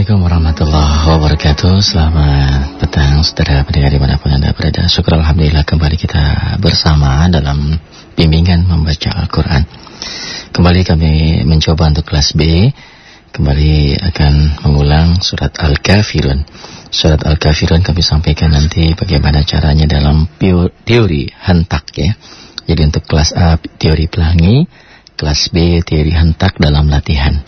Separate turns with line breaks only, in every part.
Assalamualaikum warahmatullahi wabarakatuh. Selamat petang saudara pendengar di mana pun anda berada. Syukur Alhamdulillah kembali kita bersama dalam bimbingan membaca Al-Quran. Kembali kami mencoba untuk kelas B. Kembali akan mengulang surat Al-Kafirun. Surat Al-Kafirun kami sampaikan nanti bagaimana caranya dalam teori hentak ya. Jadi untuk kelas A teori pelangi. Kelas B teori hentak dalam latihan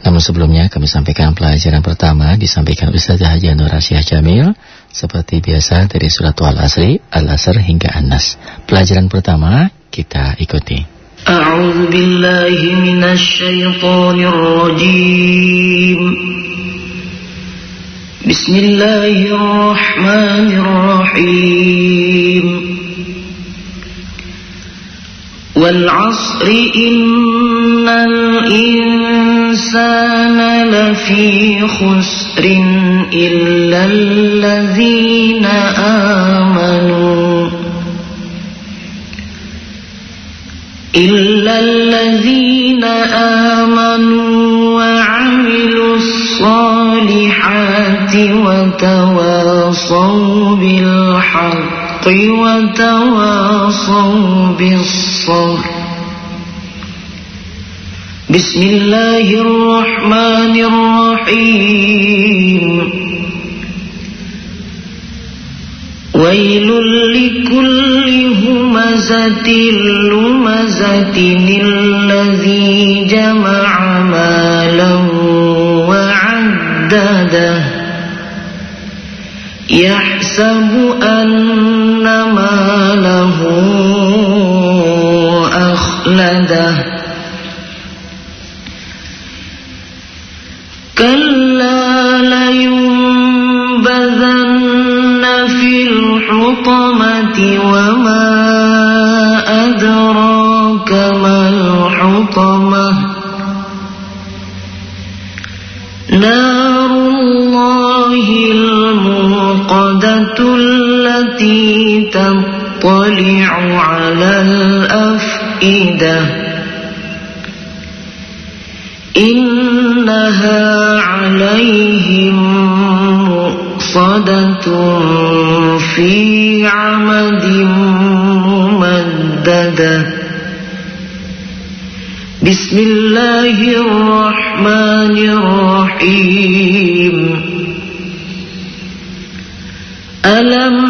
namun sebelumnya kami sampaikan pelajaran pertama disampaikan Ustaz Haji Nurasyah Jamil seperti biasa dari surat Al-Asri, Al-Asr hingga An-Nas. Pelajaran pertama kita ikuti.
Bismillahirrahmanirrahim. والعصر إن الإنسان لفي خسر إلا الذين آمنوا. إلا الذين آمنوا وعملوا الصالحات وتواصوا بالحق. وتواصوا بالصبر. بسم الله الرحمن الرحيم. ويل لكل همزة لمزة الذي جمع مالا وعدده. يحسب أن ماله أخلده كلا لينبذن في الحطمة وما إنها عليهم مؤصدة في عمد ممددة. بسم الله الرحمن الرحيم. ألم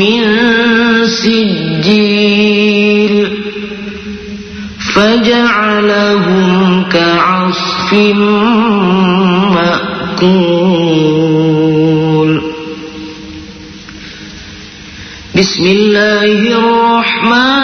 من سجيل فجعلهم كعصف مأكول. بسم الله الرحمن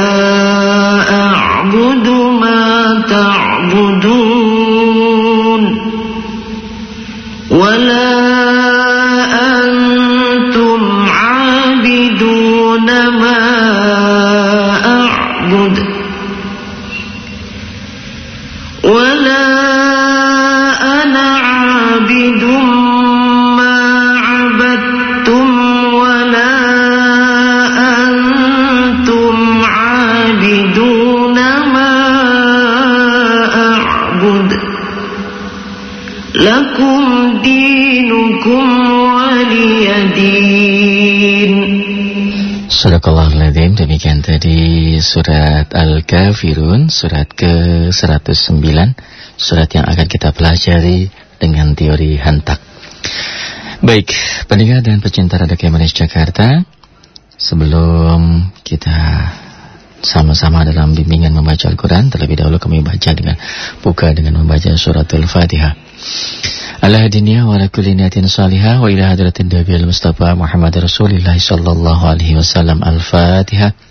surat ke-109, surat yang akan kita pelajari dengan teori hantak. Baik, pendengar dan pecinta Radio Kemenes Jakarta, sebelum kita sama-sama dalam bimbingan membaca Al-Quran, terlebih dahulu kami baca dengan buka dengan membaca suratul Fatihah. Ala hadiniya wa ala kulli niyatin salihah wa ila hadratin Nabi Mustafa Muhammad Rasulullah sallallahu alaihi wasallam Al-Fatihah.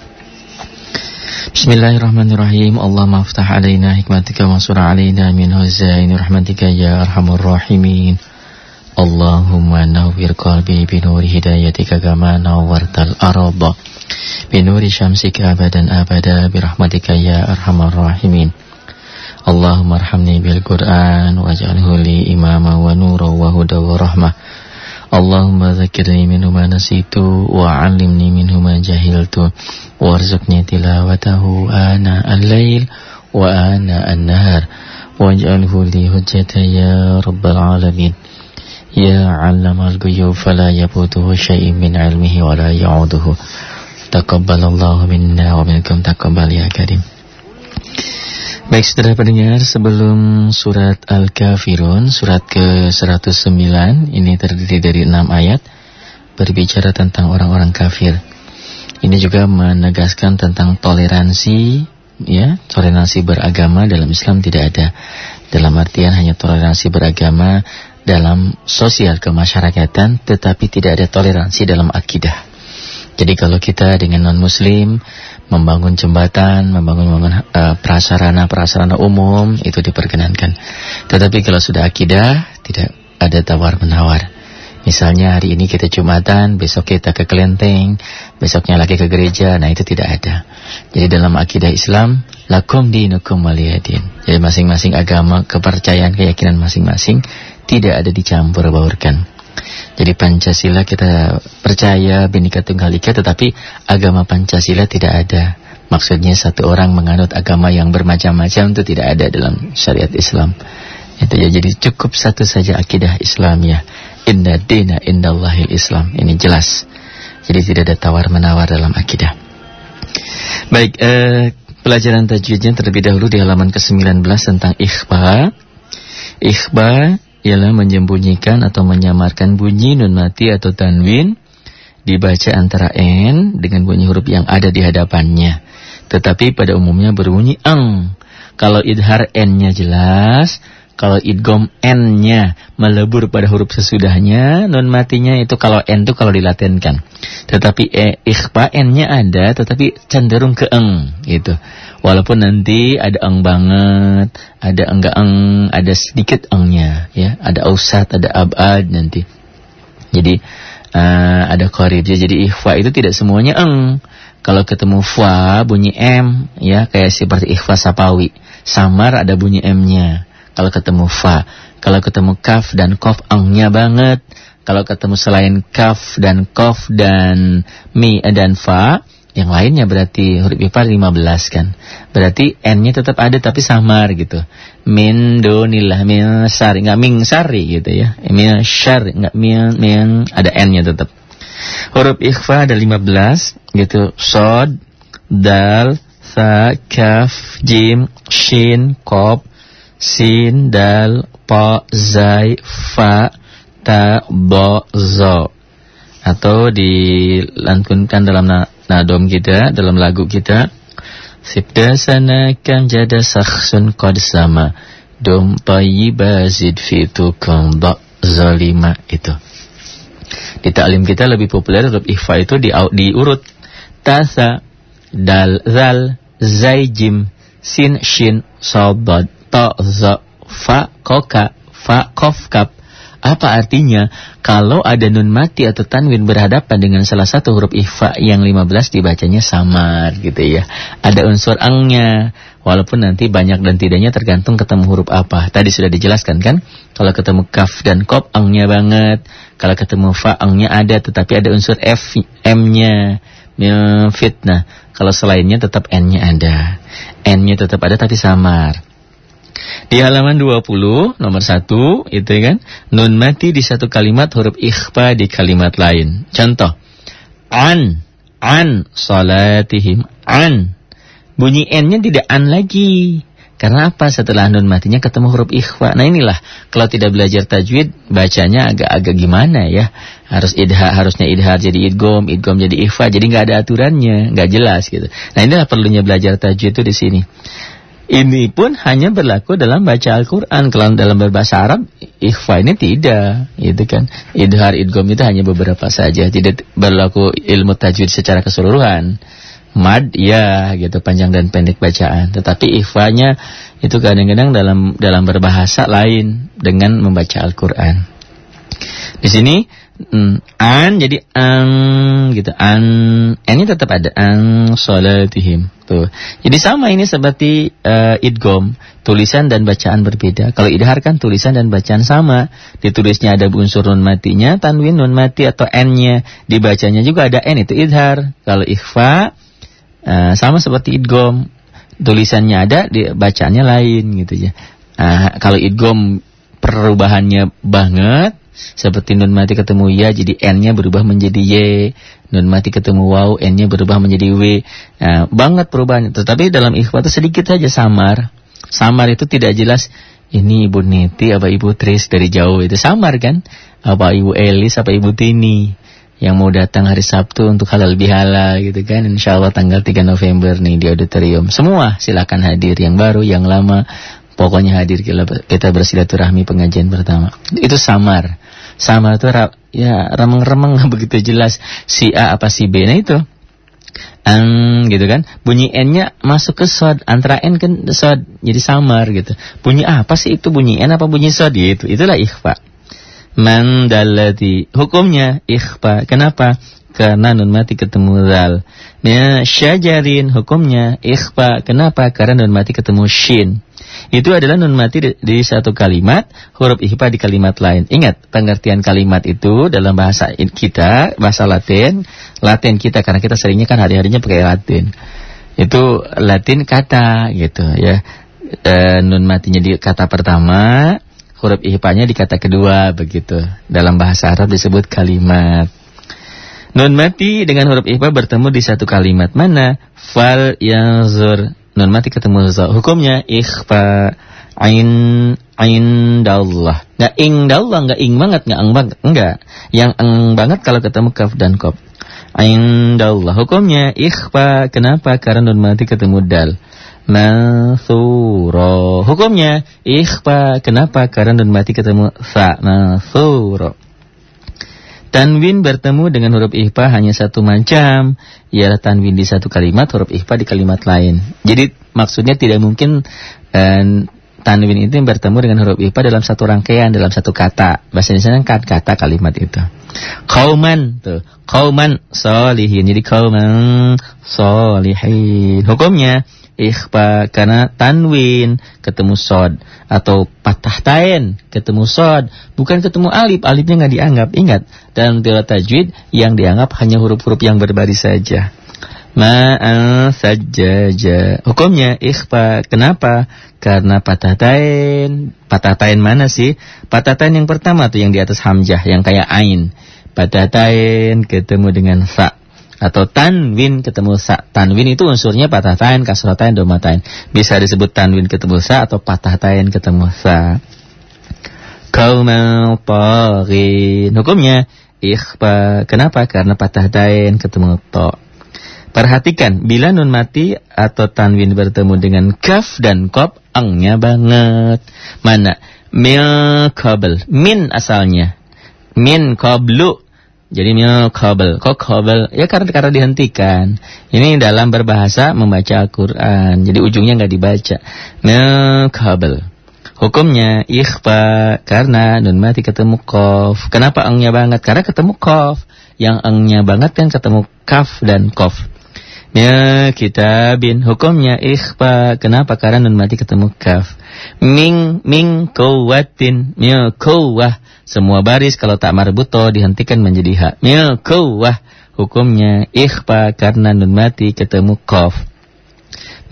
Bismillahirrahmanirrahim. Allahumma aftah alaina hikmatika wa surah alaina min huzaini rahmatika ya arhamur rahimin. Allahumma nawwir qalbi binuri hidayatika kama nawwartal araba binuri syamsika abadan abada birahmatika ya arhamar rahimin. Allahumma arhamni bil Qur'an waj'alhu li imama wa nura wa huda wa rahmah Allahumma zakirni minhu ma nasitu wa 'allimni minhu ma jahiltu warzuqni tilawatahu ana al-lail wa ana an-nahar waj'alhu li hujjatan ya rabbal alamin. Ya 'allamal ghuyub fala yafutuhu syai'un min 'ilmihi wa la ya'uduhu. Taqabbalallahu minna wa minkum taqabbal ya karim Baik saudara pendengar, sebelum surat Al-Kafirun, surat ke-109, ini terdiri dari enam ayat, berbicara tentang orang-orang kafir. Ini juga menegaskan tentang toleransi, ya, toleransi beragama dalam Islam tidak ada. Dalam artian hanya toleransi beragama dalam sosial kemasyarakatan, tetapi tidak ada toleransi dalam akidah. Jadi kalau kita dengan non-muslim membangun jembatan, membangun uh, prasarana-prasarana umum itu diperkenankan. Tetapi kalau sudah akidah tidak ada tawar-menawar. Misalnya hari ini kita Jumatan, besok kita ke kelenteng, besoknya lagi ke gereja, nah itu tidak ada. Jadi dalam akidah Islam, lakum dinukum waliyadin. Jadi masing-masing agama, kepercayaan, keyakinan masing-masing tidak ada dicampur baurkan. Jadi Pancasila kita percaya Bhinneka Tunggal Ika tetapi agama Pancasila tidak ada. Maksudnya satu orang menganut agama yang bermacam-macam itu tidak ada dalam syariat Islam. Itu ya jadi cukup satu saja akidah Islamiyah. Inna dina indallahil Islam. Ini jelas. Jadi tidak ada tawar-menawar dalam akidah. Baik, eh, pelajaran tajwidnya terlebih dahulu di halaman ke-19 tentang ikhfa. Ikhfa ialah menyembunyikan atau menyamarkan bunyi nun mati atau tanwin dibaca antara n dengan bunyi huruf yang ada di hadapannya. Tetapi pada umumnya berbunyi eng. Kalau idhar n-nya jelas, kalau idgom n-nya melebur pada huruf sesudahnya, nun matinya itu kalau n itu kalau dilatenkan. Tetapi e, ikhfa n-nya ada, tetapi cenderung ke eng gitu. Walaupun nanti ada eng banget, ada enggak eng, ada sedikit engnya, ya, ada ausat, ada abad nanti. Jadi uh, ada korib, jadi ikhfa itu tidak semuanya eng. Kalau ketemu fa bunyi m, ya kayak seperti ikhfa sapawi. Samar ada bunyi m-nya. Kalau ketemu fa, kalau ketemu kaf dan kof engnya banget. Kalau ketemu selain kaf dan kof dan mi dan fa yang lainnya berarti huruf ikhfa 15 kan. Berarti N-nya tetap ada tapi samar gitu. Min dunillah min sari enggak min sari gitu ya. Min syar enggak min min ada N-nya tetap. Huruf ikhfa ada 15 gitu. Sod, dal, sa, kaf, jim, shin, kop, sin, dal, po, zai, fa, ta, bo, zo. Atau dilantunkan dalam nadom kita dalam lagu kita. Sibda sana kam jada sakhsun qad sama. Dum tayyiba zid fitu dak zalima. Itu. Di taklim kita lebih populer huruf ikhfa itu di, diurut Tasa, Dal, Zal, Zai, Jim, Sin, Shin, Sobad, To, Zo, Fa, Koka, Fa, Kof, Kap apa artinya? Kalau ada nun mati atau tanwin berhadapan dengan salah satu huruf ikhfa yang 15 dibacanya samar gitu ya. Ada unsur angnya. Walaupun nanti banyak dan tidaknya tergantung ketemu huruf apa. Tadi sudah dijelaskan kan? Kalau ketemu kaf dan kop angnya banget. Kalau ketemu fa angnya ada tetapi ada unsur f m-nya. Fitnah. Kalau selainnya tetap n-nya ada. N-nya tetap ada tapi samar. Di halaman 20 nomor 1 itu kan nun mati di satu kalimat huruf ikhfa di kalimat lain. Contoh an an salatihim an bunyi n-nya tidak an lagi. Karena apa? Setelah nun matinya ketemu huruf ikhfa. Nah inilah kalau tidak belajar tajwid bacanya agak-agak gimana ya. Harus idha, harusnya idhar jadi idgom, idgom jadi ikhfa. Jadi nggak ada aturannya, nggak jelas gitu. Nah inilah perlunya belajar tajwid itu di sini. Ini pun hanya berlaku dalam baca Al-Quran. Kalau dalam berbahasa Arab, ikhfa ini tidak. Gitu kan. Idhar, idgom itu hanya beberapa saja. Tidak berlaku ilmu tajwid secara keseluruhan. Mad, ya gitu, panjang dan pendek bacaan. Tetapi ikhfanya itu kadang-kadang dalam dalam berbahasa lain dengan membaca Al-Quran. Di sini Hmm, an jadi an gitu. An ini tetap ada. An salatihim. Tuh. Jadi sama ini seperti uh, idgom tulisan dan bacaan berbeda. Kalau idhar kan tulisan dan bacaan sama. Ditulisnya ada unsur nun matinya tanwin nun mati atau n-nya. Dibacanya juga ada n itu idhar. Kalau ikhfa uh, sama seperti idgom tulisannya ada di bacaannya lain gitu ya. Uh, kalau idgom perubahannya banget seperti nun mati ketemu ya, jadi n-nya berubah menjadi y. Nun mati ketemu waw, n-nya berubah menjadi w. Nah, banget perubahannya. Tetapi dalam ikhfa itu sedikit saja samar. Samar itu tidak jelas ini Ibu Niti apa Ibu Tris dari jauh itu samar kan? Apa Ibu Elis apa Ibu Tini yang mau datang hari Sabtu untuk halal bihala gitu kan Insya Allah tanggal 3 November nih di auditorium semua silakan hadir yang baru yang lama pokoknya hadir kita bersilaturahmi pengajian pertama itu samar sama itu ya remeng-remeng begitu jelas si A apa si B. Nah itu. Ang gitu kan. Bunyi N-nya masuk ke sod. Antara N kan sod. Jadi samar gitu. Bunyi apa sih itu bunyi N apa bunyi sod gitu. Itulah ikhfa. Man dalati. Hukumnya ikhfa. Kenapa? Karena nun mati ketemu zal. Nah, syajarin hukumnya ikhfa. Kenapa? Karena nun mati ketemu shin. Itu adalah nun mati di, di satu kalimat, huruf ikhfa di kalimat lain. Ingat, pengertian kalimat itu dalam bahasa kita, bahasa Latin, Latin kita karena kita seringnya kan hari-harinya pakai Latin. Itu Latin kata gitu ya. E, nun matinya di kata pertama, huruf ikhfanya di kata kedua begitu. Dalam bahasa Arab disebut kalimat. Nun mati dengan huruf ikhfa bertemu di satu kalimat mana? Fal yanzur nun mati ketemu za. Hukumnya ikhfa ain indallah. Enggak indallah, enggak ing banget, enggak ang banget, enggak. Yang ang banget kalau ketemu kaf dan kop. Indallah. Hukumnya ikhfa. Kenapa? Karena nun mati ketemu dal. Mansuro. Hukumnya ikhfa. Kenapa? Karena nun mati ketemu fa. Mansuro. Tanwin bertemu dengan huruf ikhfa hanya satu macam, ialah tanwin di satu kalimat, huruf ikhfa di kalimat lain. Jadi maksudnya tidak mungkin uh, tanwin itu bertemu dengan huruf ikhfa dalam satu rangkaian, dalam satu kata. Bahasa Indonesia kan kata kalimat itu. Kauman tuh, kauman solihin. Jadi kauman solihin. Hukumnya ikhfa karena tanwin ketemu sod atau patah tain ketemu sod bukan ketemu alif alifnya nggak dianggap ingat dalam teori tajwid yang dianggap hanya huruf-huruf yang berbaris saja Ma'al sajjaja. Hukumnya ikhfa. Kenapa? Karena patah tain. Patah tain mana sih? Patah tain yang pertama tuh yang di atas hamzah. Yang kayak ain. Patah tain ketemu dengan sa. Atau tanwin ketemu sa. Tanwin itu unsurnya patah tain, kasrotain, domatain. Bisa disebut tanwin ketemu sa atau patah tain ketemu sa. Kaumal taghin. Hukumnya ikhfa. Kenapa? Karena patah tain ketemu to. Perhatikan, bila nun mati atau tanwin bertemu dengan kaf dan kop, angnya banget. Mana? Mil kabel. Min asalnya. Min kablu. Jadi mil kabel. Kok kabel? Ya karena karena dihentikan. Ini dalam berbahasa membaca Al-Quran. Jadi ujungnya nggak dibaca. Mil kabel. Hukumnya ikhfa karena nun mati ketemu kof. Kenapa angnya banget? Karena ketemu kof. Yang angnya banget kan ketemu kaf dan kof. Ya kitabin hukumnya ikhfa. Kenapa? Karena nun mati ketemu kaf. Ming ming kuwatin mil kuwah. Semua baris kalau tak marbuto dihentikan menjadi hak. Mil kuwah hukumnya ikhfa karena nun mati ketemu kaf.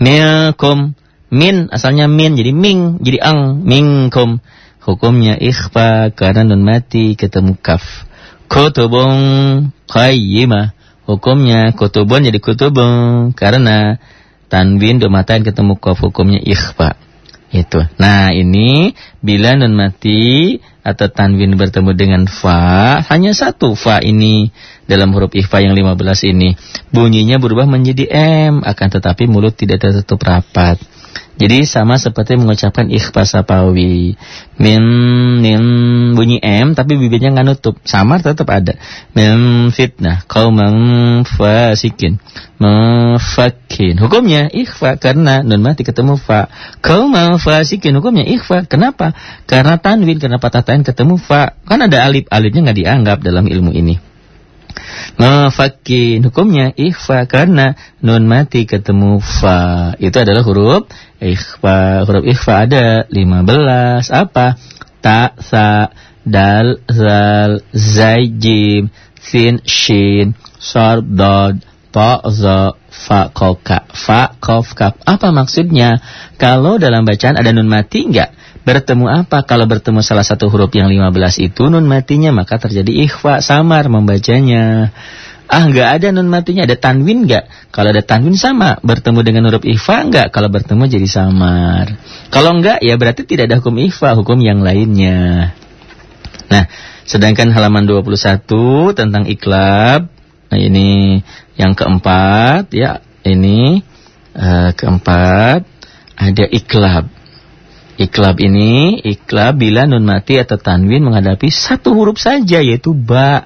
Milkum min asalnya min jadi ming jadi ang mingkum hukumnya ikhfa karena nun mati ketemu kaf. Kutubung qayyimah hukumnya kutubun jadi kutubun karena tanwin domatain ketemu kof hukumnya ikhfa. Itu. Nah, ini bila nun mati atau tanwin bertemu dengan fa, hanya satu fa ini dalam huruf ikhfa yang 15 ini. Bunyinya berubah menjadi m, akan tetapi mulut tidak tertutup rapat. Jadi sama seperti mengucapkan ikhfa sapawi. Min, min bunyi M tapi bibirnya nggak nutup. Samar tetap ada. Min fitnah. Qauman fasikin. Mafakin. Hukumnya ikhfa karena nun mati ketemu fa. Qauman fasikin. Hukumnya ikhfa. Kenapa? Karena tanwin, karena patah tain ketemu fa. Kan ada alif. Alifnya nggak dianggap dalam ilmu ini. Mafakin hukumnya ikhfa karena nun mati ketemu fa. Itu adalah huruf ikhfa. Huruf ikhfa ada 15. Apa? Ta, sa, dal, zal, zai, jim, sin, shin, sor, dod, ta, za, fa, koka. Fa, kof, kaf. Apa maksudnya? Kalau dalam bacaan ada nun mati enggak? Bertemu apa? Kalau bertemu salah satu huruf yang 15 itu nun matinya maka terjadi ikhfa, samar membacanya. Ah, enggak ada nun matinya, ada tanwin enggak? Kalau ada tanwin sama, bertemu dengan huruf ikhfa enggak? Kalau bertemu jadi samar. Kalau enggak ya berarti tidak ada hukum ikhfa, hukum yang lainnya. Nah, sedangkan halaman 21 tentang iklab, nah ini yang keempat ya, ini uh, keempat ada iklab. Iklab ini, iklab bila nun mati atau tanwin menghadapi satu huruf saja yaitu ba.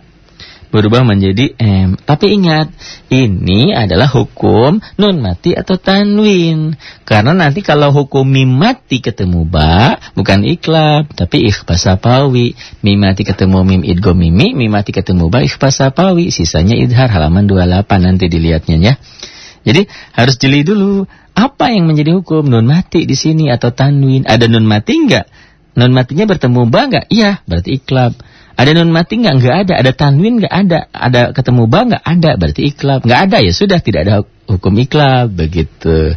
Berubah menjadi M. Tapi ingat, ini adalah hukum nun mati atau tanwin. Karena nanti kalau hukum mim mati ketemu ba, bukan iklab, tapi ikhfa sapawi. Mim mati ketemu mim idgo mimi, mim mati ketemu ba ikhfa sapawi. Sisanya idhar halaman 28 nanti dilihatnya ya. Jadi harus jeli dulu apa yang menjadi hukum nun mati di sini atau tanwin? Ada nun mati enggak? Nun matinya bertemu ba enggak? Iya, berarti iklab. Ada nun mati enggak? Enggak ada. Ada tanwin enggak ada? Ada ketemu ba enggak? Ada, berarti iklab. Enggak ada ya sudah tidak ada hukum iklab begitu.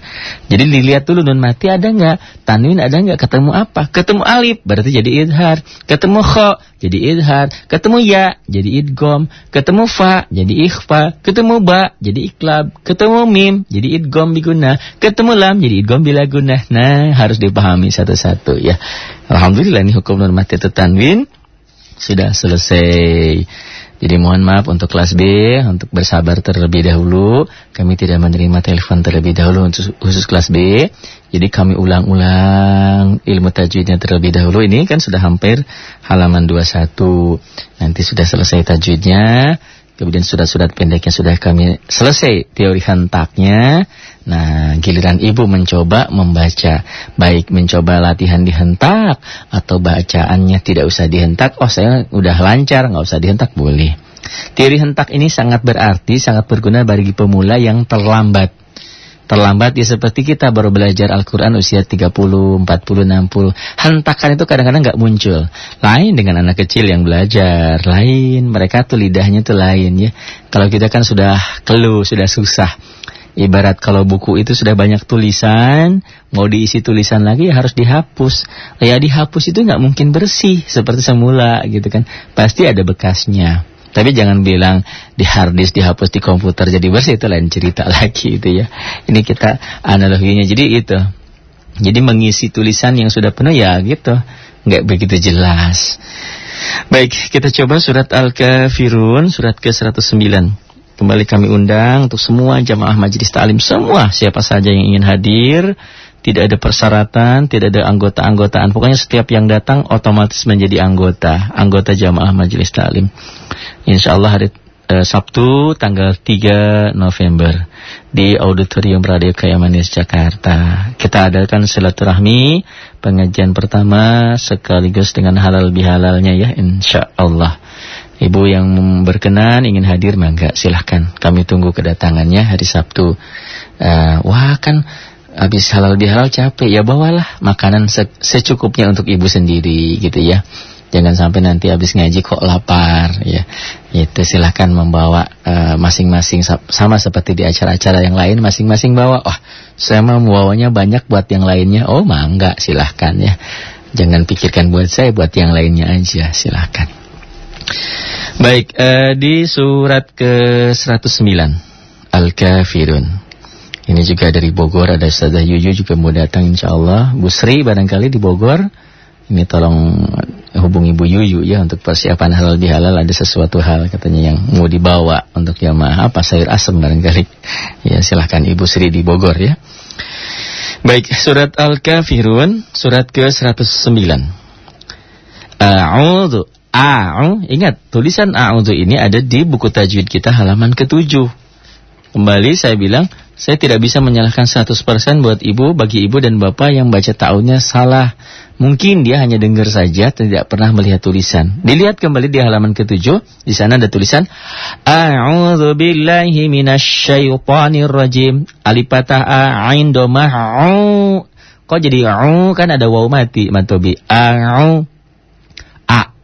Jadi dilihat dulu nun mati ada enggak? Tanwin ada enggak? Ketemu apa? Ketemu alif berarti jadi idhar. Ketemu kha jadi idhar. Ketemu ya jadi idgom. Ketemu fa jadi ikhfa. Ketemu ba jadi iklab. Ketemu mim jadi idgom biguna. Ketemu lam jadi idgom bila guna. Nah, harus dipahami satu-satu ya. Alhamdulillah ini hukum nun mati atau tanwin sudah selesai. Jadi mohon maaf untuk kelas B, untuk bersabar terlebih dahulu. Kami tidak menerima telepon terlebih dahulu untuk khusus kelas B. Jadi kami ulang-ulang ilmu tajwidnya terlebih dahulu. Ini kan sudah hampir halaman 21. Nanti sudah selesai tajwidnya. Kemudian surat-surat pendeknya sudah kami selesai teori hentaknya. Nah, giliran ibu mencoba membaca. Baik mencoba latihan dihentak atau bacaannya tidak usah dihentak. Oh, saya udah lancar, nggak usah dihentak, boleh. Teori hentak ini sangat berarti, sangat berguna bagi pemula yang terlambat. Terlambat ya seperti kita baru belajar Al-Quran usia 30, 40, 60. Hentakan itu kadang-kadang nggak muncul. Lain dengan anak kecil yang belajar. Lain, mereka tuh lidahnya tuh lain ya. Kalau kita kan sudah keluh, sudah susah. Ibarat kalau buku itu sudah banyak tulisan, mau diisi tulisan lagi ya harus dihapus. Ya dihapus itu nggak mungkin bersih seperti semula gitu kan. Pasti ada bekasnya. Tapi jangan bilang di harddisk dihapus di komputer jadi bersih itu lain cerita lagi itu ya. Ini kita analoginya jadi itu. Jadi mengisi tulisan yang sudah penuh ya gitu. Nggak begitu jelas. Baik, kita coba surat Al-Kafirun, surat ke-109. Kembali kami undang untuk semua jamaah majelis ta'lim semua siapa saja yang ingin hadir tidak ada persyaratan, tidak ada anggota-anggotaan. Pokoknya setiap yang datang otomatis menjadi anggota, anggota jamaah majelis taklim. Insya Allah hari eh, Sabtu tanggal 3 November di Auditorium Radio Kayamanis Jakarta. Kita adakan silaturahmi pengajian pertama sekaligus dengan halal bihalalnya ya insya Allah. Ibu yang berkenan ingin hadir mangga silahkan. Kami tunggu kedatangannya hari Sabtu. Uh, wah kan habis halal bihalal capek. Ya bawalah makanan se secukupnya untuk ibu sendiri gitu ya. Jangan sampai nanti habis ngaji kok lapar ya. Itu silahkan membawa eh, masing-masing uh, sama seperti di acara-acara yang lain masing-masing bawa. Oh saya mau membawanya banyak buat yang lainnya. Oh mangga silahkan ya. Jangan pikirkan buat saya buat yang lainnya aja silahkan baik uh, di surat ke 109 Al-Kafirun ini juga dari Bogor ada Ustazah Yuyu juga mau datang insya Allah. Bu Sri barangkali di Bogor. Ini tolong hubungi Bu Yuyu ya untuk persiapan halal bihalal ada sesuatu hal katanya yang mau dibawa untuk jamaah apa sayur asem barangkali. Ya silahkan Ibu Sri di Bogor ya. Baik, surat Al-Kafirun, surat ke-109. A'udhu. A'u, ingat tulisan a'udhu ini ada di buku tajwid kita halaman ke-7. Kembali saya bilang saya tidak bisa menyalahkan 100% buat ibu, bagi ibu dan bapak yang baca ta'unya salah. Mungkin dia hanya dengar saja, tidak pernah melihat tulisan. Dilihat kembali di halaman ketujuh, di sana ada tulisan A'udzu billahi minasyaitonir rajim. Alif patah a ain domah au. Kok jadi au kan ada waw mati matobi. A'u.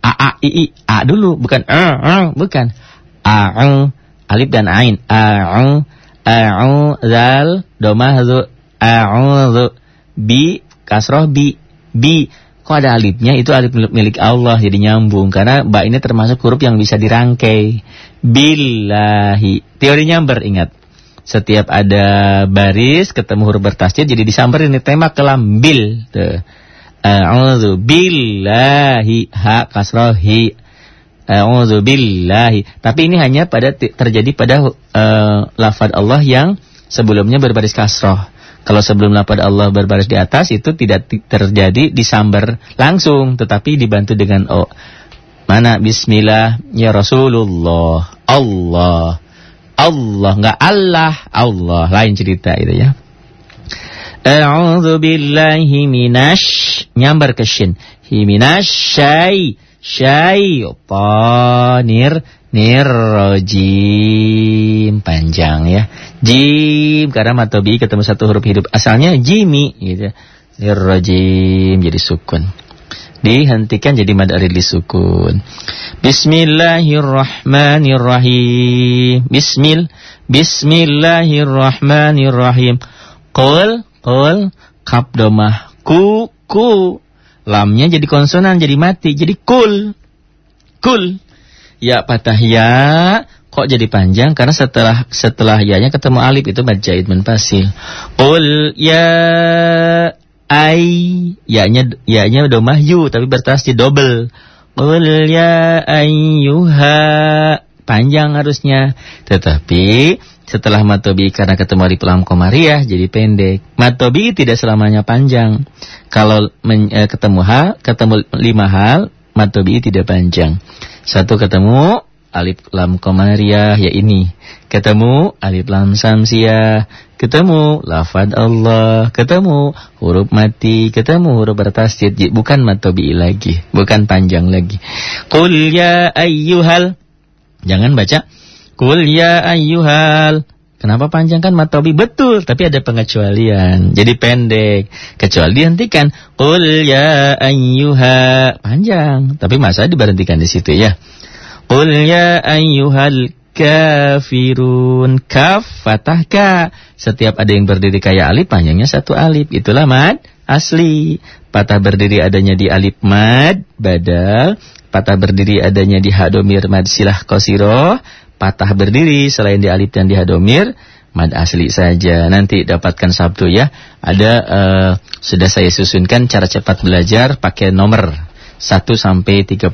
A a a i i. A dulu bukan a a bukan. A'u alif dan ain. A'u a'udzal domah zu. A'udzu bi kasroh bi. Bi kok ada alifnya? Itu alif milik Allah jadi nyambung. Karena ba ini termasuk huruf yang bisa dirangkai. Billahi. Teori nyamber ingat. Setiap ada baris ketemu huruf bertasjid jadi disamber ini tema kelam bil tuh a'udzu billahi ha kasroh hi billahi. Tapi ini hanya pada terjadi pada uh, lafaz Allah yang sebelumnya berbaris kasroh. Kalau sebelum lafaz Allah berbaris di atas itu tidak terjadi disambar langsung, tetapi dibantu dengan o. Mana Bismillah ya Rasulullah Allah Allah nggak Allah Allah lain cerita itu ya. A'udzu billahi minash nyambar ke shin. Himinasyai syaitanir nirrojim panjang ya. Jim karena matobi ketemu satu huruf hidup asalnya jimi gitu nirrojim jadi sukun. Dihentikan jadi mad alif sukun. Bismillahirrahmanirrahim. Bismil Bismillahirrahmanirrahim. Qul Qul Kap domah Ku Ku Lamnya jadi konsonan, jadi mati, jadi kul. Kul. Ya patah ya, kok jadi panjang? Karena setelah setelah ya-nya ketemu alif itu mad jaid menfasil. Kul ya ai, ya-nya ya-nya domah yu tapi bertasjid double. Kul ya ayyuha panjang harusnya. Tetapi setelah matobi karena ketemu alif lam komariah jadi pendek. Matobi tidak selamanya panjang. Kalau men, eh, ketemu hal, ketemu lima hal, matobi tidak panjang. Satu ketemu alif lam komariah ya ini. Ketemu alif lam samsiah, ketemu lafad Allah, ketemu huruf mati, ketemu huruf bertasjid, bukan matobi lagi, bukan panjang lagi. Qul ya ayyuhal Jangan baca Kul ya ayyuhal Kenapa panjang kan matobi betul, tapi ada pengecualian. Jadi pendek. Kecuali dihentikan. Qul ya ayyuha panjang, tapi masa diberhentikan di situ ya. Qul ya ayyuhal kafirun. Kaf fathah ka. Setiap ada yang berdiri kayak alif panjangnya satu alif. Itulah mad asli. Patah berdiri adanya di alif mad badal. Patah berdiri adanya di hadomir mad silah kosiroh patah berdiri selain di alif dan di hadomir mad asli saja. Nanti dapatkan Sabtu ya. Ada uh, sudah saya susunkan cara cepat belajar pakai nomor 1 sampai 38.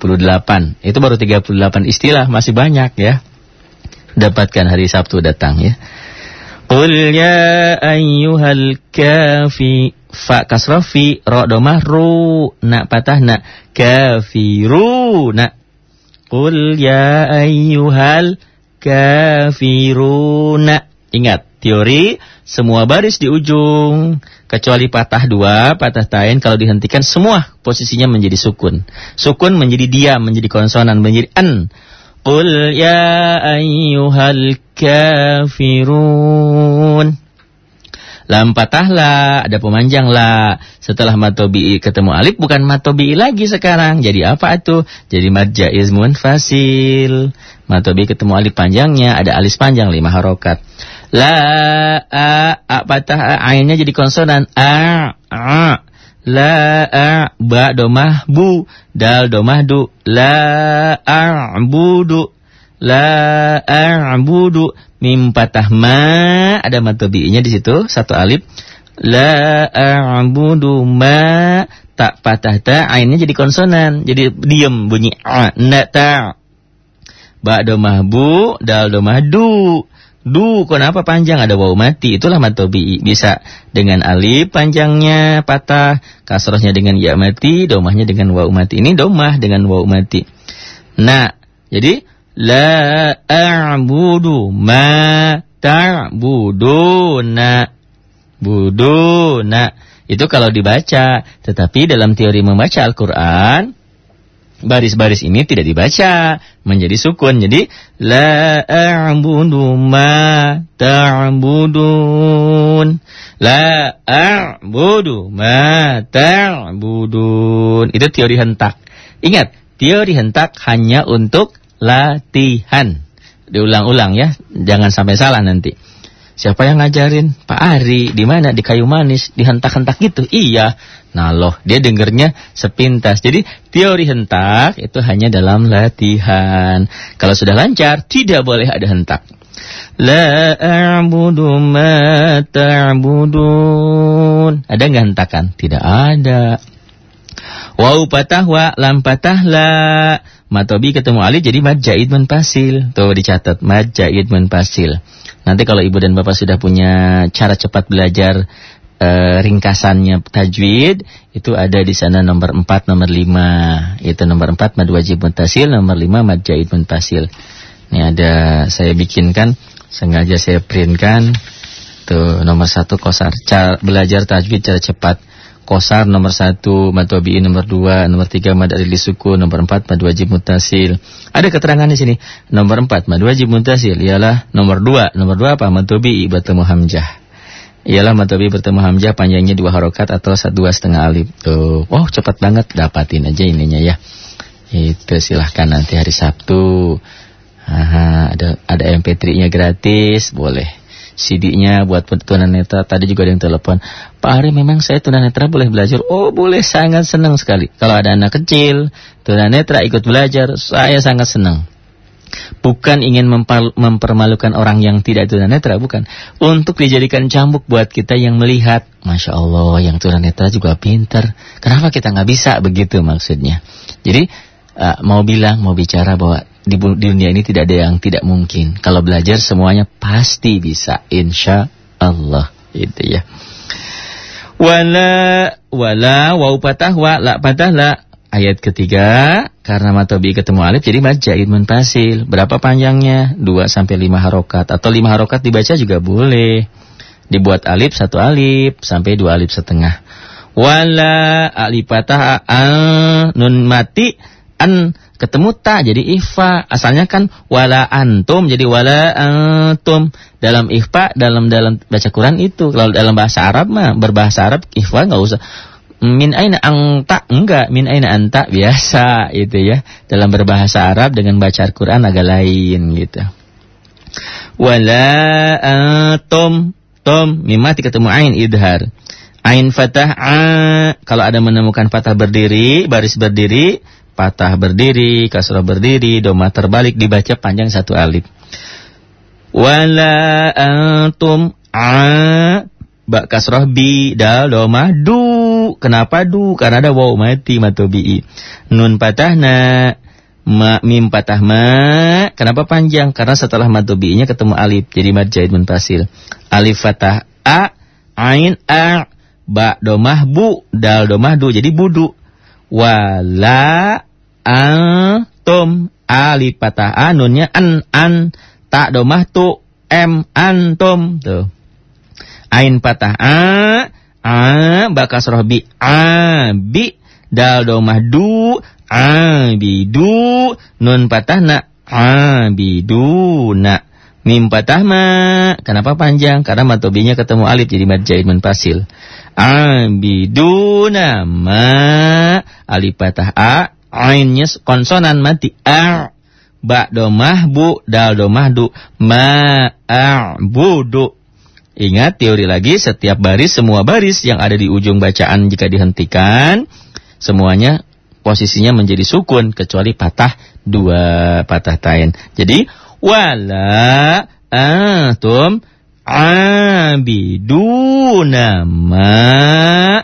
Itu baru 38 istilah, masih banyak ya. Dapatkan hari Sabtu datang ya. Qul ya ayyuhal kafi fa kasrafi ra domah ru na patah na kafiru na Qul ya ayyuhal kafiruna. Ingat, teori semua baris di ujung kecuali patah dua, patah tain kalau dihentikan semua posisinya menjadi sukun. Sukun menjadi diam, menjadi konsonan, menjadi an. Qul ya ayyuhal kafirun. Lam la, ada pemanjang la. Setelah matobi'i ketemu alif bukan matobi'i lagi sekarang. Jadi apa itu? Jadi mad jaiz fasil. Matobi'i ketemu alif panjangnya, ada alis panjang lima harokat. La a, a patah a, ainnya jadi konsonan. A, a. La a, ba domah bu, dal domah du. La a, budu. La a'budu mim patah ma. Ada matobi'nya di situ satu alif. La a'budu ma. Tak patah ta. Ainnya jadi konsonan. Jadi diam bunyi a na ta. Ba do mahbu dal do mahdu. Du kenapa panjang? Ada waw mati. Itulah matobi bisa dengan alif panjangnya patah kasrohnya dengan ya mati domahnya dengan waw mati. Ini domah dengan waw mati. Nah jadi La a'budu ma ta'buduna. Buduna. Itu kalau dibaca. Tetapi dalam teori membaca Al-Quran, baris-baris ini tidak dibaca. Menjadi sukun. Jadi, La a'budu ma ta'budun. La a'budu ma ta'budun. Itu teori hentak. Ingat, teori hentak hanya untuk latihan. Diulang-ulang ya, jangan sampai salah nanti. Siapa yang ngajarin? Pak Ari. Di mana? Di kayu manis. Dihentak-hentak gitu. Iya. Nah loh, dia dengernya sepintas. Jadi teori hentak itu hanya dalam latihan. Kalau sudah lancar, tidak boleh ada hentak. La a'budu ma ta'budun. Ada nggak hentakan? Tidak ada. Wau patah wa, lam patah la. Matobi ketemu alif jadi mad jaid munfasil. Tuh dicatat mad jaid munfasil. Nanti kalau ibu dan bapak sudah punya cara cepat belajar uh, ringkasannya tajwid itu ada di sana nomor 4 nomor 5 itu nomor 4 mad wajib muntasil nomor 5 mad jaid munfasil ini ada saya bikinkan sengaja saya printkan. Tuh nomor satu kosar cara belajar tajwid cara cepat Kosar nomor satu, mad wabi'i nomor dua, nomor tiga mad suku, nomor empat mad wajib mutasil. Ada keterangan di sini. Nomor empat mad wajib mutasil ialah nomor dua. Nomor dua apa? Mad wabi'i bertemu hamzah. Ialah mad wabi'i bertemu hamzah panjangnya dua harokat atau dua setengah alif. Tuh, oh cepat banget dapatin aja ininya ya. Itu silahkan nanti hari Sabtu. Aha, ada ada MP3-nya gratis, boleh. CD-nya buat tunanetra. Tadi juga ada yang telepon. Pak Ari memang saya tunanetra boleh belajar. Oh boleh sangat senang sekali. Kalau ada anak kecil tunanetra ikut belajar saya sangat senang. Bukan ingin mempermalukan orang yang tidak tunanetra, bukan. Untuk dijadikan cambuk buat kita yang melihat. Masya Allah, yang tunanetra juga pinter. Kenapa kita nggak bisa begitu maksudnya? Jadi, uh, mau bilang, mau bicara bahwa di, dunia ini tidak ada yang tidak mungkin. Kalau belajar semuanya pasti bisa, insya Allah. Itu ya. Wala wala wau patah wa la patah la ayat ketiga karena matobi ketemu alif jadi mad jaid munfasil. Berapa panjangnya? 2 sampai 5 harokat atau 5 harokat dibaca juga boleh. Dibuat alif satu alif sampai dua alif setengah. Wala alif patah a nun mati an ketemu ta jadi ikhfa. Asalnya kan wala antum jadi wala antum. Dalam ikhfa dalam dalam baca Quran itu. Kalau dalam bahasa Arab mah berbahasa Arab ikhfa nggak usah. Min aina anta? Enggak. Min aina anta? Biasa itu ya. Dalam berbahasa Arab dengan baca Al-Qur'an agak lain gitu. Wala antum. Tom mim mati ketemu ain idhar. Ain fatah a. Kalau ada menemukan fatah berdiri baris berdiri patah berdiri kasrah berdiri doma terbalik dibaca panjang satu alif wala antum a Ba kasroh bi dal domah du. Kenapa du? Karena ada waw mati matobi'i. Nun patah na. Ma, mim patah ma. Kenapa panjang? Karena setelah matobi'inya ketemu alif. Jadi mad jaid munfasil. Alif fatah a. Ain a. Ba domah bu. Dal domah du. Jadi budu. Wala antum. Alif patah a. Nunnya an. An. Tak domah tu. M. Antum. Tuh. Ain patah a, a. Bakas roh bi a. Bi. Dal domah du. A. Bi du. Nun patah na. A. Bi du na. Mim patah ma. Kenapa panjang? Karena matobinya ketemu alif jadi mad jaid munfasil a. Bi du na. Ma. Alif patah a ainnya konsonan mati. A ba domah bu dal domah du. Ma a budu Ingat teori lagi setiap baris semua baris yang ada di ujung bacaan jika dihentikan semuanya posisinya menjadi sukun kecuali patah dua patah tain. Jadi wala antum abiduna ma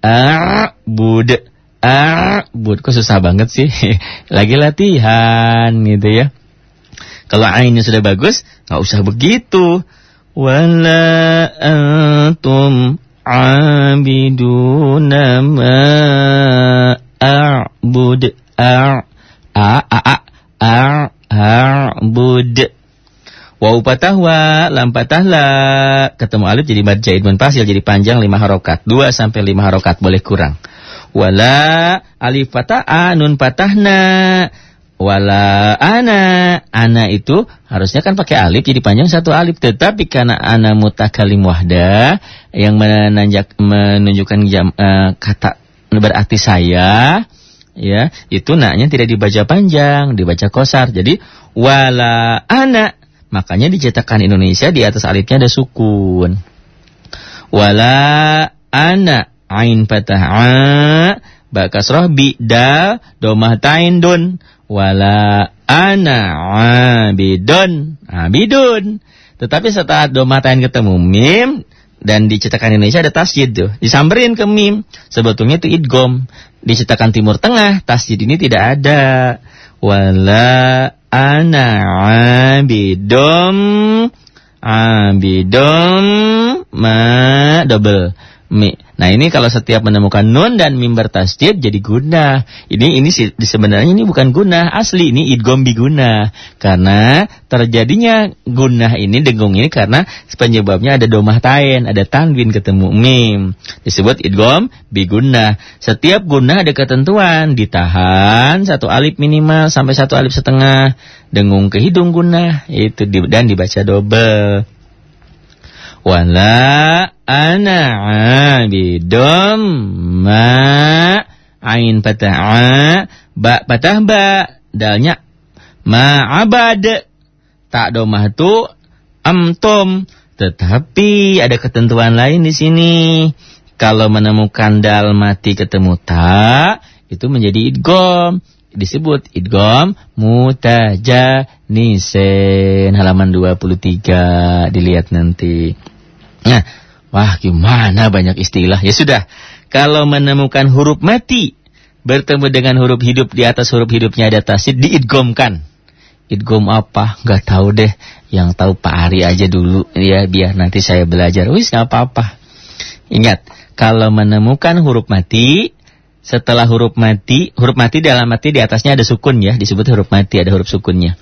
a'bud ah kok susah banget sih lagi latihan gitu ya kalau ainnya sudah bagus nggak usah begitu wala antum abiduna ma a'bud a a a a a'bud Wau patah wa, lam patah la. Ketemu alif jadi mad jaid pasil jadi panjang 5 harokat. 2 sampai 5 harokat, boleh kurang. Wala alif patah a, nun patah na. Wala ana. Ana itu harusnya kan pakai alif jadi panjang satu alif. Tetapi karena ana mutakalim wahda yang menanjak, menunjukkan jam, uh, kata berarti saya ya itu naknya tidak dibaca panjang dibaca kosar. Jadi wala ana. Makanya dicetakkan Indonesia di atas alifnya ada sukun. Wala ana ain patah a ba kasrah bi da domah tain dun. Wala ana abidun abidun. Tetapi setelah domatain ketemu mim dan dicetakan Indonesia ada tasjid tuh. Disamberin ke mim. Sebetulnya itu idgom dicetakan Timur Tengah tasjid ini tidak ada. Wala ana abidum abidum ma double mi. Nah ini kalau setiap menemukan nun dan mim bertasdid jadi guna. Ini ini sebenarnya ini bukan guna. Asli ini idgom biguna karena terjadinya guna ini dengung ini karena penyebabnya ada domah tain ada tanwin ketemu mim. Disebut idgom biguna. Setiap guna ada ketentuan. Ditahan satu alif minimal sampai satu alif setengah. Dengung ke hidung guna. Itu dan dibaca double wala ana abidum ma ain patah a ba patah ba. Dalnya ma abad. Tak domah tu amtum. Tetapi ada ketentuan lain di sini. Kalau menemukan dal mati ketemu ta itu menjadi idgom disebut idgom mutajanisen halaman 23 dilihat nanti Nah, wah gimana banyak istilah. Ya sudah, kalau menemukan huruf mati bertemu dengan huruf hidup di atas huruf hidupnya ada tasid diidgomkan. Idgom apa? Gak tahu deh. Yang tahu Pak Ari aja dulu ya biar nanti saya belajar. Wis nggak apa-apa. Ingat, kalau menemukan huruf mati setelah huruf mati, huruf mati dalam mati di atasnya ada sukun ya, disebut huruf mati ada huruf sukunnya.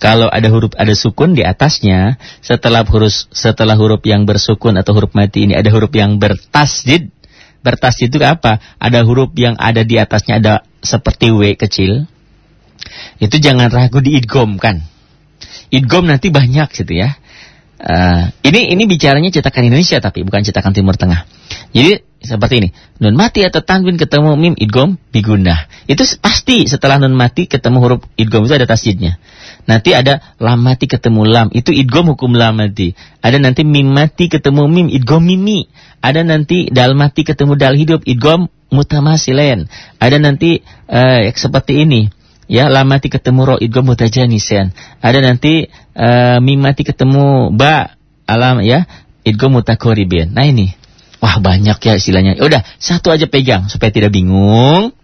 Kalau ada huruf ada sukun di atasnya, setelah huruf setelah huruf yang bersukun atau huruf mati ini ada huruf yang bertasdid. Bertasdid itu apa? Ada huruf yang ada di atasnya ada seperti W kecil, itu jangan ragu diidgomkan. Idgom nanti banyak gitu ya. Uh, ini ini bicaranya cetakan Indonesia tapi bukan cetakan Timur Tengah. Jadi seperti ini, nun mati atau tanwin ketemu mim idgom biguna. Itu pasti setelah nun mati ketemu huruf idgom itu ada tasjidnya. Nanti ada lam mati ketemu lam, itu idgom hukum lam mati. Ada nanti mim mati ketemu mim idgom mimi. Ada nanti dal mati ketemu dal hidup idgom mutamasilen. Ada nanti uh, seperti ini. Ya, lam mati ketemu ro idgom mutajanisen. Ada nanti uh, mim mati ketemu ba alam ya idgom mutakoribin. Nah ini Wah banyak ya istilahnya. Ya udah satu aja pegang supaya tidak bingung.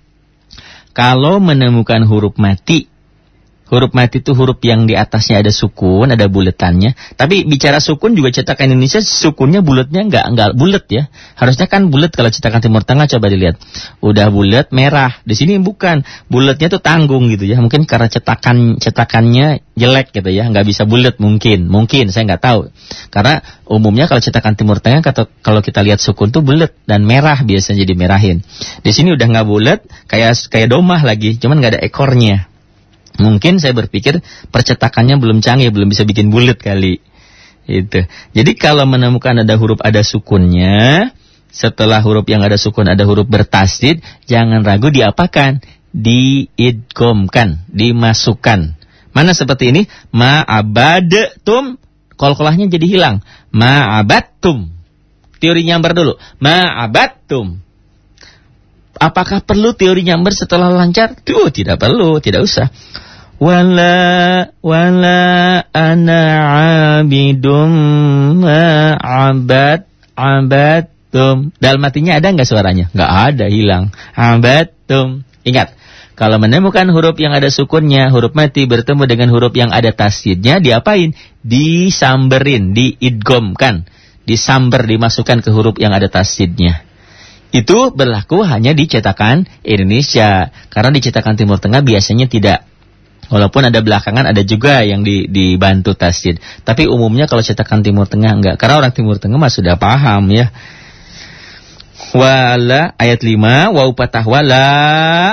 Kalau menemukan huruf mati Huruf mati itu huruf yang di atasnya ada sukun, ada buletannya. Tapi bicara sukun juga cetakan Indonesia sukunnya bulatnya nggak nggak bulat ya. Harusnya kan bulat kalau cetakan Timur Tengah coba dilihat. Udah bulat merah. Di sini bukan. Bulatnya tuh tanggung gitu ya. Mungkin karena cetakan cetakannya jelek gitu ya, nggak bisa bulat mungkin. Mungkin saya nggak tahu. Karena umumnya kalau cetakan Timur Tengah kalau kita lihat sukun tuh bulat dan merah biasanya jadi merahin. Di sini udah nggak bulat, kayak kayak domah lagi, cuman nggak ada ekornya. Mungkin saya berpikir percetakannya belum canggih, belum bisa bikin bulat kali. Itu. Jadi kalau menemukan ada huruf ada sukunnya, setelah huruf yang ada sukun ada huruf bertasdid, jangan ragu diapakan? Diidgomkan, dimasukkan. Mana seperti ini? Ma'abadtum, kol-kolahnya jadi hilang. Ma'abattum. Teori nyambar dulu. Ma'abattum. Apakah perlu teori nyambar setelah lancar? Tuh, tidak perlu, tidak usah wala wala ana abidum ma abad abadtum dalam matinya ada nggak suaranya nggak ada hilang abadtum ingat kalau menemukan huruf yang ada sukunnya, huruf mati bertemu dengan huruf yang ada tasjidnya, diapain? Disamberin, diidgomkan, disamber, dimasukkan ke huruf yang ada tasjidnya. Itu berlaku hanya di cetakan Indonesia. Karena di cetakan Timur Tengah biasanya tidak Walaupun ada belakangan ada juga yang di, dibantu tasjid. Tapi umumnya kalau cetakan Timur Tengah enggak. Karena orang Timur Tengah mah sudah paham ya. Wala ayat 5 wa patah wala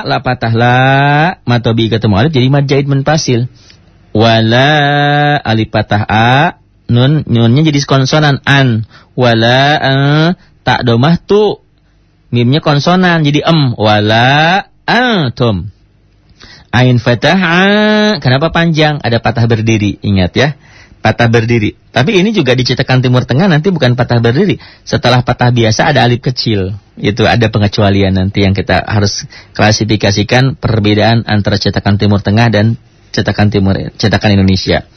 la patah la matobi ketemu alif jadi mad jaid menpasil. Wala alif patah a nun nunnya jadi konsonan an wala uh, tak domah tu mimnya konsonan jadi em wala antum Ain fatah, kenapa panjang? Ada patah berdiri, ingat ya. Patah berdiri. Tapi ini juga dicetakan Timur Tengah nanti bukan patah berdiri. Setelah patah biasa ada alif kecil. Itu ada pengecualian nanti yang kita harus klasifikasikan perbedaan antara cetakan Timur Tengah dan cetakan Timur cetakan Indonesia.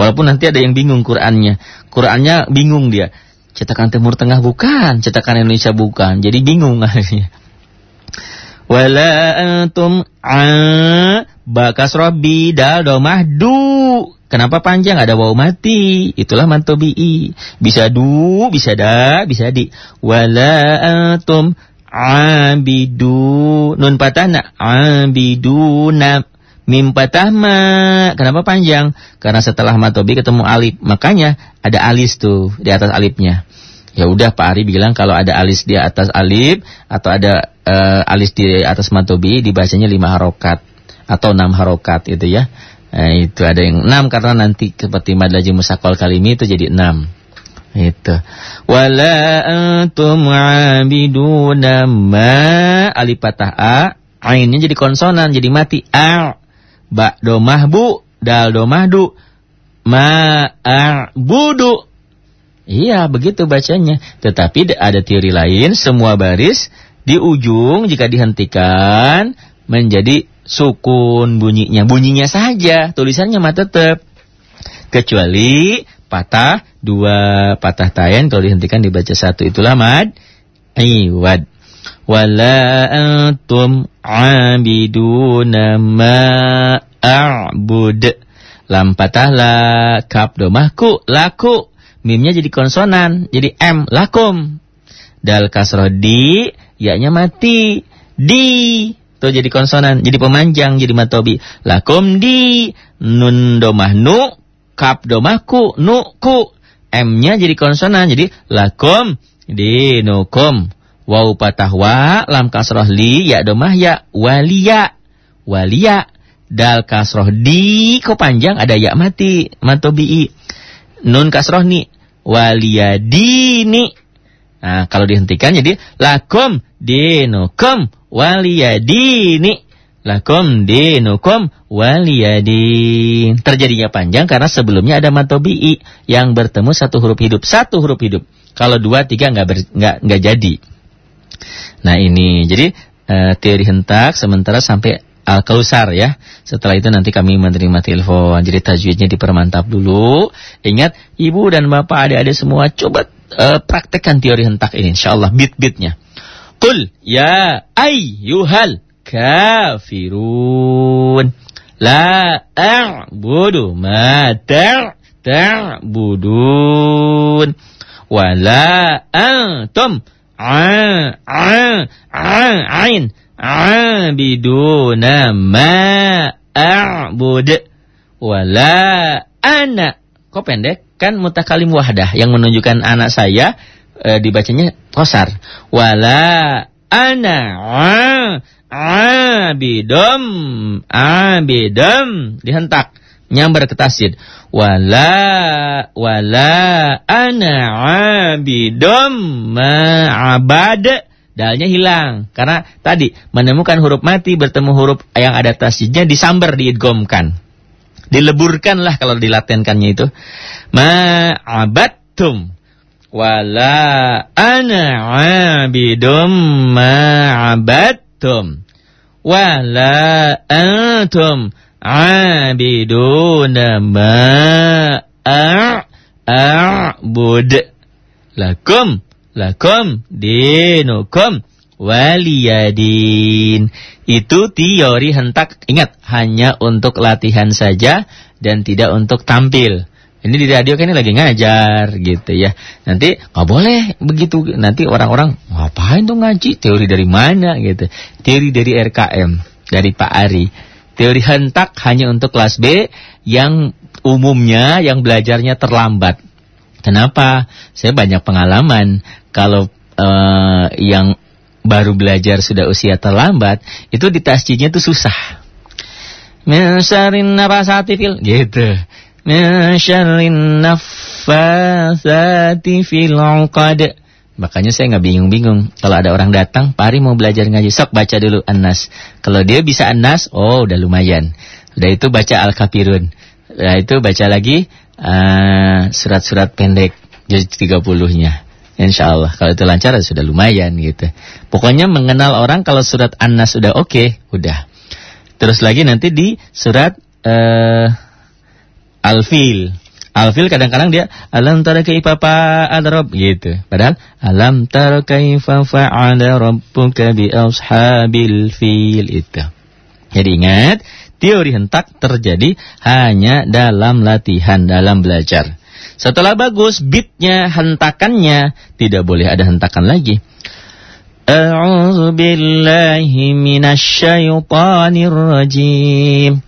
Walaupun nanti ada yang bingung Qurannya. Qurannya bingung dia. Cetakan Timur Tengah bukan, cetakan Indonesia bukan. Jadi bingung akhirnya. Wala antum a bakas dal domah du. Kenapa panjang ada waw mati? Itulah mantobi'i. Bisa du, bisa da, bisa di. Wala antum abidu. Nun patah na abiduna. Mim patah ma. Kenapa panjang? Karena setelah matobi ketemu alif. Makanya ada alis tuh di atas alifnya. Ya udah Pak Ari bilang kalau ada alis di atas alif atau ada uh, alis di atas matobi dibacanya lima harokat atau enam harokat itu ya. Nah, itu ada yang enam karena nanti seperti madlaji musakol kalimi itu jadi enam. Itu. Wala antum abiduna ma alif patah a ainnya jadi konsonan jadi mati a ba do mahbu dal do mahdu ma budu Iya, begitu bacanya. Tetapi ada teori lain, semua baris di ujung jika dihentikan menjadi sukun bunyinya. Bunyinya saja, tulisannya mah tetap. Kecuali patah dua patah tayan kalau dihentikan dibaca satu itulah mad iwad. Wala antum abiduna ma a'bud. Lam patah la kap domahku laku Mimnya jadi konsonan, jadi M, lakum. Dal kasroh di, yaknya mati. Di, tuh jadi konsonan, jadi pemanjang, jadi matobi. Lakum di, nun domah nu, kap domah ku, nu ku. M-nya jadi konsonan, jadi lakum di Waw patah wa, lam kasroh li, ya domah ya, walia. Walia. Dal kasroh di, kok panjang ada ya mati, matobi'i. Nun kasroh ni, waliyadini. Nah, kalau dihentikan jadi lakum dinukum waliyadini. Lakum dinukum waliyadin. Terjadinya panjang karena sebelumnya ada matobi'i yang bertemu satu huruf hidup, satu huruf hidup. Kalau dua, tiga nggak nggak nggak jadi. Nah ini, jadi uh, teori hentak sementara sampai Al-Kausar ya. Setelah itu nanti kami menerima telepon. Jadi tajwidnya dipermantap dulu. Ingat, ibu dan bapak adik-adik semua coba uh, praktekkan teori hentak ini. InsyaAllah bit-bitnya. Qul ya ayyuhal kafirun. La a'budu ma ta'budun. Wa la antum a a a ain. Abiduna ma a'bud. Wala ana. Kok pendek? Kan mutakalim wahdah yang menunjukkan anak saya e, dibacanya kosar. Wala ana. Abidum. Abidum. Dihentak nyambar ke tasjid. Wala wala ana abidum ma'abad. Dalnya hilang. Karena tadi menemukan huruf mati bertemu huruf yang ada tasjidnya disambar diidgomkan. Dileburkanlah kalau dilatenkannya itu. Ma'abadtum wala ana abidum ma'abadtum wala antum abiduna ma a'bud lakum lakum dinukum waliyadin itu teori hentak ingat hanya untuk latihan saja dan tidak untuk tampil ini di radio kan ini lagi ngajar gitu ya. Nanti nggak boleh begitu. Nanti orang-orang ngapain tuh ngaji? Teori dari mana gitu? Teori dari RKM, dari Pak Ari. Teori hentak hanya untuk kelas B yang umumnya yang belajarnya terlambat. Kenapa? Saya banyak pengalaman kalau uh, yang baru belajar sudah usia terlambat, itu di tasjidnya itu susah. Mensarin nafasati fil gitu. Mensarin nafasati fil uqad. Makanya saya nggak bingung-bingung. Kalau ada orang datang, Pari mau belajar ngaji, sok baca dulu An-Nas. Kalau dia bisa An-Nas, oh udah lumayan. Udah itu baca Al-Kafirun. Udah itu baca lagi uh, surat-surat uh, pendek, jadi 30-nya. Insya Allah. Kalau itu lancar ya sudah lumayan gitu. Pokoknya mengenal orang kalau surat An-Nas sudah oke, okay, udah. Terus lagi nanti di surat uh, Al-Fil. Al-fil kadang-kadang dia alam tara kaifa fa'ala rabb gitu. Padahal alam tara kaifa fa'ala rabbuka bi ashabil fil itu. Jadi ingat, teori hentak terjadi hanya dalam latihan, dalam belajar. Setelah bagus beatnya, hentakannya tidak boleh ada hentakan lagi. A'udzu billahi minasy rajim.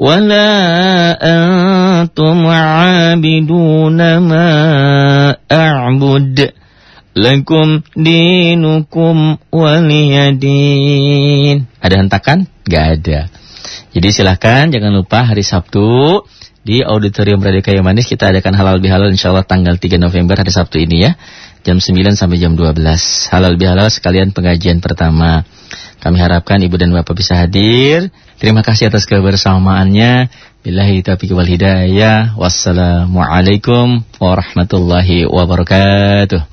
ولا أنتم عابدون ما أعبد لكم دينكم وليدين Ada hentakan? Gak ada. Jadi silahkan jangan lupa hari Sabtu di Auditorium Radio Kayu Manis kita adakan halal bihalal insyaallah tanggal 3 November hari Sabtu ini ya. Jam 9 sampai jam 12. Halal bihalal sekalian pengajian pertama. Kami harapkan ibu dan bapak bisa hadir. Terima kasih atas kebersamaannya. Billahi taufiq wal hidayah. Wassalamualaikum warahmatullahi wabarakatuh.